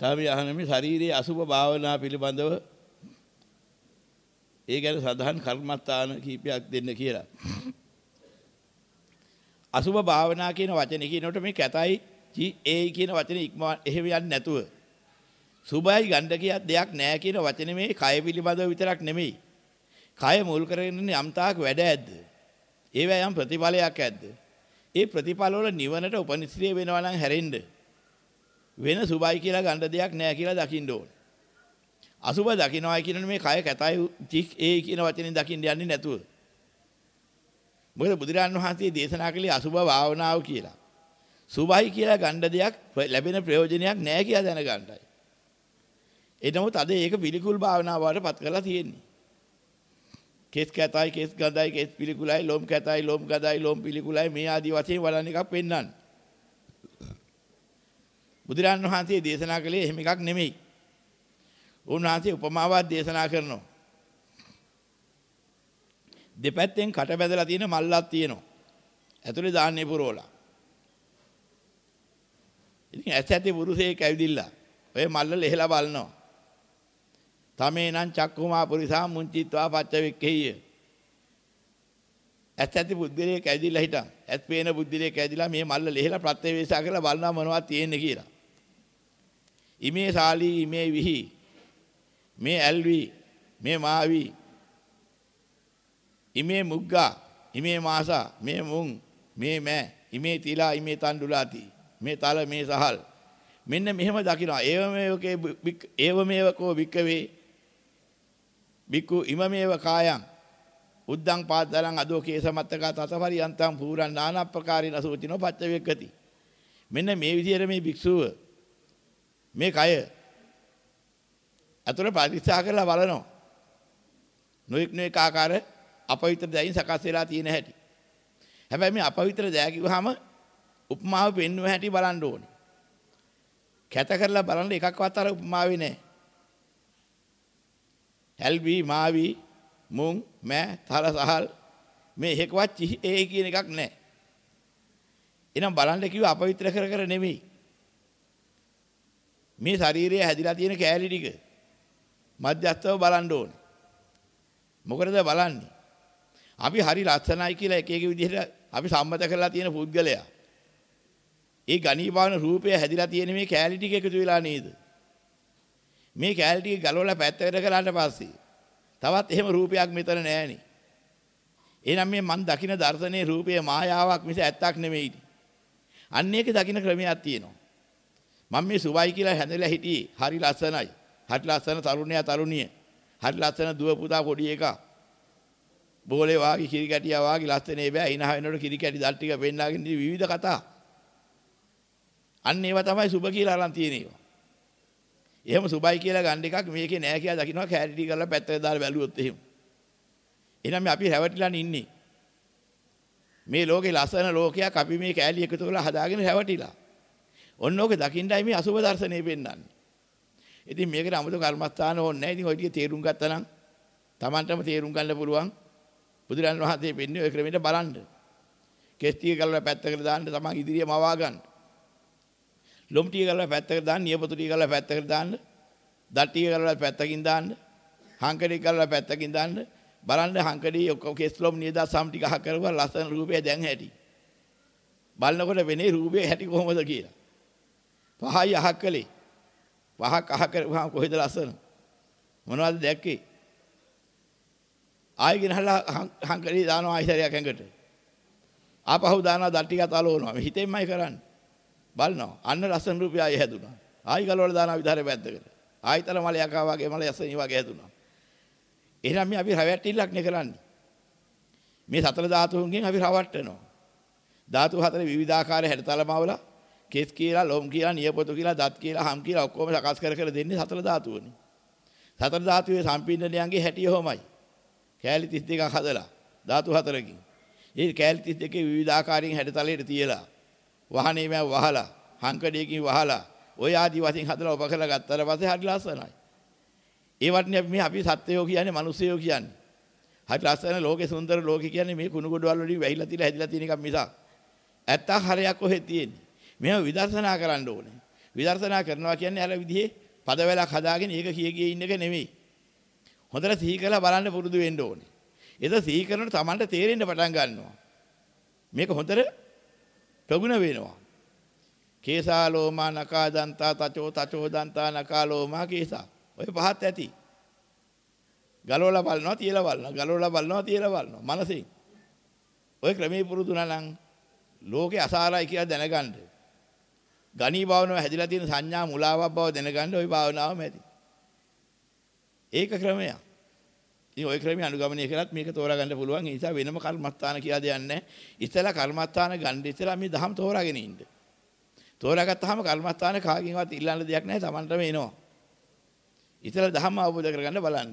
තාම අහන මේ ශාරීරියේ අසුභ භාවනා පිළිබඳව ඒ ගැන සඳහන් කර්මස්ථාන කීපයක් දෙන්න කියලා. අසුභ භාවනා කියන වචනේ කියනකොට මේ කැතයි ජී ඒ කියන වචනේ ඉක්ම එහෙම යන්නේ නැතුව සුභයි ගණ්ඩ කියක් දෙයක් නැහැ කියන වචනේ මේ කය පිළිබඳව විතරක් නෙමෙයි. කය මුල් කරගෙන යම්තාක් වැඩ ඇද්ද? ඒවැ යම් ප්‍රතිඵලයක් ඇද්ද? ඒ ප්‍රතිඵල වල නිවනට උපනිශ්‍රේ වෙනවා නම් හැරෙන්න වෙන සුභයි කියලා ගණ්ඩ දෙයක් නැහැ කියලා දකින්න ඕන. අසුභ දකින්නයි කියන්නේ මේ කය කැතයි චික් ඒ කියන වචනෙන් දකින්න යන්නේ නැතුව. මොකද බුදුරන් වහන්සේ දේශනා කළේ අසුභ භාවනාව කියලා. සුභයි කියලා ගණ්ඩ දෙයක් ලැබෙන ප්‍රයෝජනයක් නැහැ කියලා දැනගන්නයි. එනමුත් අද ඒක පිළිකුල් භාවනාවට පත් කරලා තියෙන්නේ. කෙස් කැතයි කෙස් ගඳයි කෙස් පිළිකුලයි ලොම් කැතයි ලොම් ගඳයි ලොම් පිළිකුලයි මේ ආදී වශයෙන් වලන එකක් පෙන්වන්න. බුදුරන් වහන්සේ දේශනා කළේ එහෙම එකක් නෙමෙයි. උන්වහන්සේ උපමාවක් දේශනා කරනවා. දෙපැත්තෙන් කට බැදලා තියෙන මල්ලක් තියෙනවා. ඇතුලේ දාන්නේ පුරවලා. ඉතින් ඇස ඇති පුරුෂයෙක් ඇවිදිලා ඔය මල්ල ලෙහලා බලනවා. තමේනං චක්කුමා පුරිසා මුංචිත්වා පච්චවෙක්කෙය. ඇස් ඇති බුද්ධිලේ කැදිලා හිටන්. ඇස් පේන බුද්ධිලේ කැදිලා මේ මල්ල ලෙහලා ප්‍රත්‍යවේශා කරලා බලනවා මොනවද තියෙන්නේ කියලා. ඉමේ සාලී ඉමේ විහි මේ ඇල්වි මේ මාවි ඉමේ මුග්ගා ඉමේ මාසා මේ මුං මේ මෑ ඉමේ තිලා ඉමේ තණ්ඩුලාති මේ තල මේ සහල්. මෙන්න මෙහෙම දකිනවා. ඒව මේවකේ ඒව මේවකෝ වික්කවේ බික්කු ඉමමේව කායං උද්දං පාදලං අදෝ කේසමත්තක තතපරියන්තං පූරං නානප්පකාරින සූචිනෝ පච්චවේක්කති මෙන්න මේ විදිහට මේ භික්ෂුව මේ කය අතර පරික්ෂා කරලා බලනවා නොඑක් නොඑක ආකාර අපවිත්‍ර දයින් සකස් වෙලා තියෙන හැටි හැබැයි මේ අපවිත්‍ර දෑ කිව්වහම උපමාව පෙන්වුව හැටි බලන්න ඕනේ කැත කරලා බලන්න එකක්වත් අර උපමාවේ නැහැ හැල්වි මාවි මුං මෑ තල සහල් මේ එකවත් ඒ කියන එකක් නැහැ. එහෙනම් බලන්න කිව්ව අපවිත්‍ර කර කර නෙමෙයි. මේ ශරීරය හැදිලා තියෙන කෑලි ටික මධ්‍යස්තව බලන්න ඕනේ. මොකටද බලන්නේ? අපි හරි ලස්සනයි කියලා එක එක විදිහට අපි සම්මත කරලා තියෙන පුද්ගලයා. ඒ ගණීපාන රූපය හැදිලා තියෙන මේ කෑලි ටික එකතු වෙලා නේද? මේ කෑලි ටික ගලවලා පැත්තකට කරාට පස්සේ තවත් එහෙම රූපයක් මෙතන නැහැනේ. එහෙනම් මේ මන් දකින දර්ශනයේ රූපය මායාවක් මිස ඇත්තක් නෙමෙයි. අන්න ඒක දකින ක්‍රමයක් තියෙනවා. මම මේ සුවයි කියලා හැඳලා හිටියේ හරි ලස්සනයි. හරි ලස්සන තරුණයා තරුණිය. හරි ලස්සන දුව පුතා පොඩි එකා. බෝලේ වාගේ කිරි කැටියා වාගේ ලස්සනේ බෑ. ඉනහ වෙනකොට කිරි කැටි දල් ටික පෙන්නාගෙන විවිධ කතා. අන්න ඒවා තමයි සුබ කියලා අරන් තියෙනවා. එහෙම සුබයි කියලා ගන්න එකක් මේකේ නෑ කියලා දකින්නවා කැරිටි කරලා පැත්තට දාලා බැලුවොත් එහෙම. එහෙනම් අපි රැවටිලා ඉන්නේ. මේ ලෝකේ ලස්සන ලෝකයක් අපි මේ කෑලි එකතු කරලා හදාගෙන රැවටිලා. ඔන්න ඕක දකින්නයි මේ අසුබ දර්ශනේ පෙන්වන්නේ. ඉතින් මේකට 아무තු කර්මස්ථාන ඕනේ නැහැ. ඉතින් ඔය ටික තේරුම් ගත්තා නම් Tamanටම තේරුම් ගන්න පුළුවන්. බුදුරන් වහන්සේ පෙන්නේ ඔය ක්‍රමයට බලන්න. කෙස්ටිය කරලා පැත්තකට දාන්න තමන් ඉදිරිය මවා ගන්න. ලොම් ටික කරලා පැත්තකට දාන්න, නියපොතු ටික කරලා පැත්තකට දාන්න, දත් ටික කරලා පැත්තකින් දාන්න, හංකඩි කරලා පැත්තකින් දාන්න. බලන්න හංකඩි ඔක්කොම කෙස් ලොම් නියදා සම් ටික අහ කරුවා ලස්සන රූපය දැන් හැටි. බලනකොට වෙන්නේ රූපේ හැටි කොහොමද කියලා. පහයි අහක් කළේ. පහක් අහ කරුවාම කොහෙද ලස්සන? මොනවද දැක්කේ? ආයෙ ගෙනහලා හංකඩි දානවා ආයිසරයක් ඇඟට. ආපහු දානවා දත් ටික තලවනවා. මේ හිතෙන්මයි කරන්නේ. බලනවා. අන්න ලස්සන රූපය ආයෙ හැදුනා. ආයි ගලවලා දානවා විතරේ පැත්තකට. ආයිතර මලයක් ආවා වගේ මල යසනි වගේ හැදුනා. එහෙනම් මේ අපි රැවැටිල්ලක් නේ කරන්නේ. මේ සතර ධාතුන්ගෙන් අපි රවට්ටනවා. ධාතු හතර විවිධාකාර හැඩතලමවල කෙස් කියලා, ලොම් කියලා, නියපොතු කියලා, දත් කියලා, හම් කියලා ඔක්කොම සකස් කර කර දෙන්නේ සතර ධාතුවනේ. සතර ධාතුවේ සම්පින්නණයන්ගේ හැටි ඔහොමයි. කෑලි 32ක් හදලා ධාතු හතරකින්. ඒ කෑලි 32 විවිධාකාරයෙන් හැඩතලයට තියලා වහනේ මෑ වහලා, හංකඩියකින් වහලා, ওই ආදි වශයෙන් හදලා ඔබ කරලා ගත්තට පස්සේ හරි ලස්සනයි. ඒ වටිනේ අපි මේ අපි සත්වයෝ කියන්නේ මිනිස්සයෝ කියන්නේ. හරි ලස්සන ලෝකේ සුන්දර ලෝකේ කියන්නේ මේ කුණු ගොඩවල් වලින් වැහිලා තියලා හැදිලා තියෙන එකක් මිසක්. ඇත්ත හරයක් කොහෙද තියෙන්නේ? මේව විදර්ශනා කරන්න ඕනේ. විදර්ශනා කරනවා කියන්නේ අර විදිහේ පදවැලක් හදාගෙන ඒක කිය කිය ඉන්න එක නෙමෙයි. හොඳට සිහි කරලා බලන්න පුරුදු වෙන්න ඕනේ. ඒක සිහි කරනකොට Tamanට තේරෙන්න පටන් ගන්නවා. මේක හොඳට ප්‍රගුණ වෙනවා. කේසා ලෝමා නකා දන්තා තචෝ තචෝ දන්තා නකා ලෝමා කේසා. ඔය පහත් ඇති. ගලවලා බලනවා තියලා බලනවා ගලවලා බලනවා තියලා බලනවා මනසින්. ඔය ක්‍රමේ පුරුදුනා නම් ලෝකේ අසාරයි කියලා දැනගන්න. ගණී භාවනාව හැදිලා තියෙන සංඥා මුලාවක් බව දැනගන්න ওই භාවනාවම ඇති. ඒක ක්‍රමයක්. ඉතින් ওই ක්‍රමයේ අනුගමනය කළත් මේක තෝරා ගන්න පුළුවන්. ඒ නිසා වෙනම කර්මස්ථාන කියලා දෙයක් නැහැ. ඉතලා කර්මස්ථාන ගන්න ඉතලා මේ දහම් තෝරාගෙන ඉන්න. තෝරාගත්තාම කර්මස්ථාන කාගෙන්වත් ඉල්ලන්න දෙයක් නැහැ. Tamanටම එනවා. ඉතලා දහම් අවබෝධ කරගන්න බලන්න.